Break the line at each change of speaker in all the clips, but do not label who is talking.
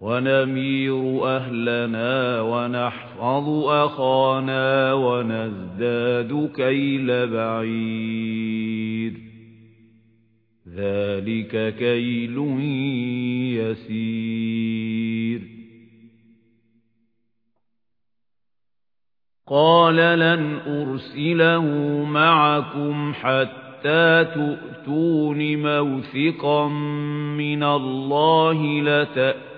ونمير أهلنا ونحفظ أخانا ونزداد كيل بعير. ذلك كيل يسير. قال لن أرسله معكم حتى تؤتون موثقا من الله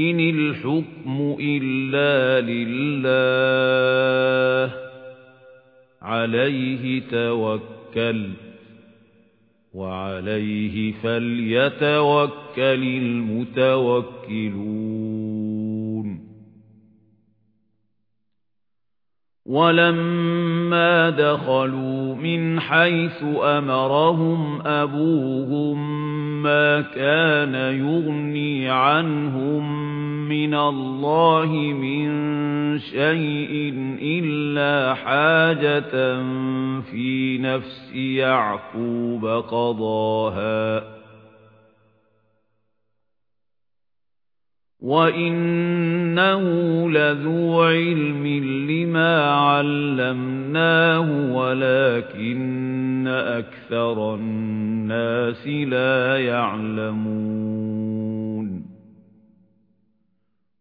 إِنِ الْحُكْمُ إِلَّا لِلَّهِ عَلَيْهِ تَوَكَّلْتُ وَعَلَيْهِ فَلْيَتَوَكَّلِ الْمُتَوَكِّلُونَ وَلَمَّا دَخَلُوا مِنْ حَيْثُ أَمَرَهُمْ أَبُوهُمْ مَا كَانَ يُغْنِي عَنْهُمْ مِنَ اللَّهِ مِنْ شَيْءٍ إِلَّا حَاجَةً فِي نَفْسِ يَعْقُوبَ قَضَاهَا. وَإِنَّهُ لَذُو عِلْمٍ لِمَا عَلَّمْنَاهُ وَلَكِنَّ أَكْثَرَ النَّاسِ لَا يَعْلَمُونَ.